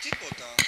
结果呢？